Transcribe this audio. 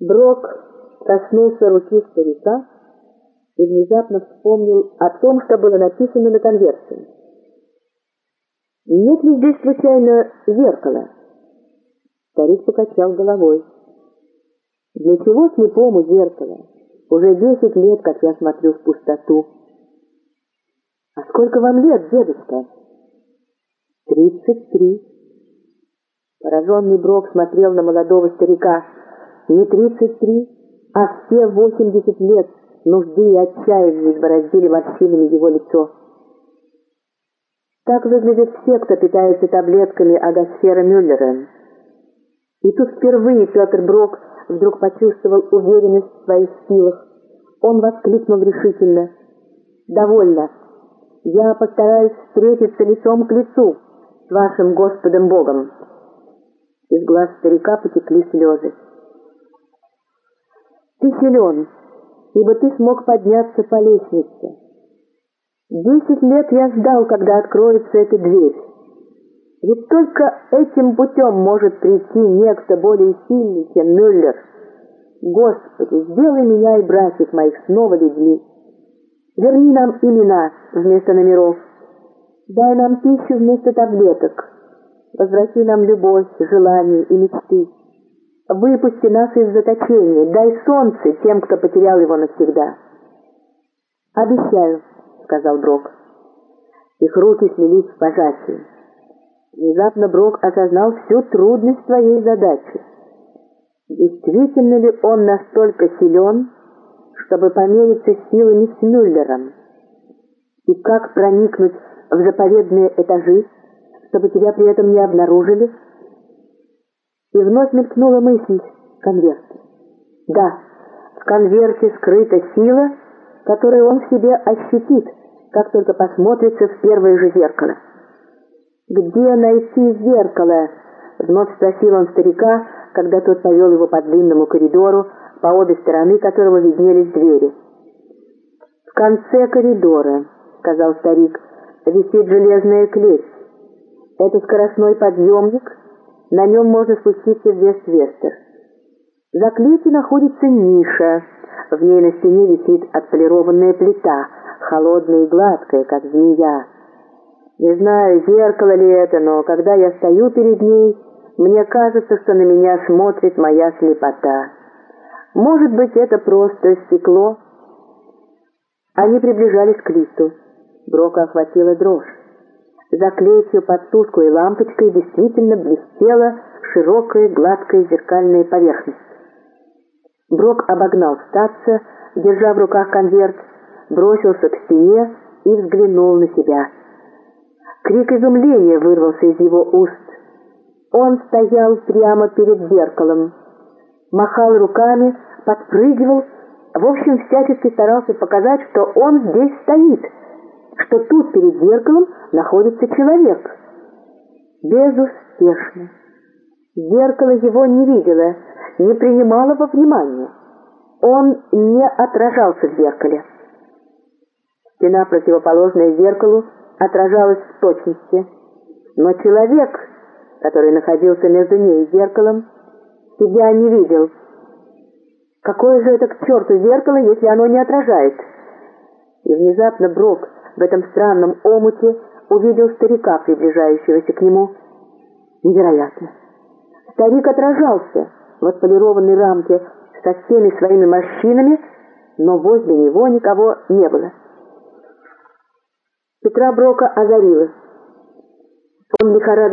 Брок коснулся руки старика и внезапно вспомнил о том, что было написано на конверте. «Нет ли здесь случайно зеркала?» Старик покачал головой. «Для чего слепому зеркало? Уже десять лет, как я смотрю в пустоту». «А сколько вам лет, дедушка?» «Тридцать три». Пораженный Брок смотрел на молодого старика – не тридцать три, а все восемьдесят лет нужды и отчаяния избороздили морщинами его лицо. Так выглядят все, кто питается таблетками Агасфера Мюллера. И тут впервые Петр Брок вдруг почувствовал уверенность в своих силах. Он воскликнул решительно. «Довольно. Я постараюсь встретиться лицом к лицу с вашим Господом Богом». Из глаз старика потекли слезы. Ты силен, ибо ты смог подняться по лестнице. Десять лет я ждал, когда откроется эта дверь. Ведь только этим путем может прийти некто более сильный, чем Мюллер. Господи, сделай меня и братьев моих снова людьми. Верни нам имена вместо номеров. Дай нам пищу вместо таблеток. Возврати нам любовь, желания и мечты. Выпусти нас из заточения, дай солнце тем, кто потерял его навсегда. Обещаю, сказал Брок. Их руки слились в пожатии. Внезапно Брок осознал всю трудность своей задачи. Действительно ли он настолько силен, чтобы помериться силами с Мюллером? И как проникнуть в заповедные этажи, чтобы тебя при этом не обнаружили, и вновь мелькнула мысль конверт. Да, в конверте скрыта сила, которую он в себе ощутит, как только посмотрится в первое же зеркало. «Где найти зеркало?» — вновь спросил он старика, когда тот повел его по длинному коридору, по обе стороны которого виднелись двери. «В конце коридора», — сказал старик, — «висит железная клеть. Это скоростной подъемник, на нем можно спуститься в Вест-Вестер. За клетью находится ниша. В ней на стене висит отполированная плита, холодная и гладкая, как змея. Не знаю, зеркало ли это, но когда я стою перед ней, мне кажется, что на меня смотрит моя слепота. Может быть, это просто стекло? Они приближались к листу. Брока охватила дрожь. За клетью под тусклой лампочкой действительно блестела широкая гладкая зеркальная поверхность. Брок обогнал статься, держа в руках конверт, бросился к стене и взглянул на себя. Крик изумления вырвался из его уст. Он стоял прямо перед зеркалом, махал руками, подпрыгивал, в общем, всячески старался показать, что он здесь стоит — что тут перед зеркалом находится человек. Безуспешно. Зеркало его не видело, не принимало во внимание. Он не отражался в зеркале. Стена, противоположная зеркалу, отражалась в точности. Но человек, который находился между ней и зеркалом, себя не видел. Какое же это к черту зеркало, если оно не отражает? И внезапно Брок в этом странном омуте увидел старика, приближающегося к нему. Невероятно! Старик отражался в отполированной рамке со всеми своими морщинами, но возле него никого не было. Петра Брока озарилось. Он лихорадочно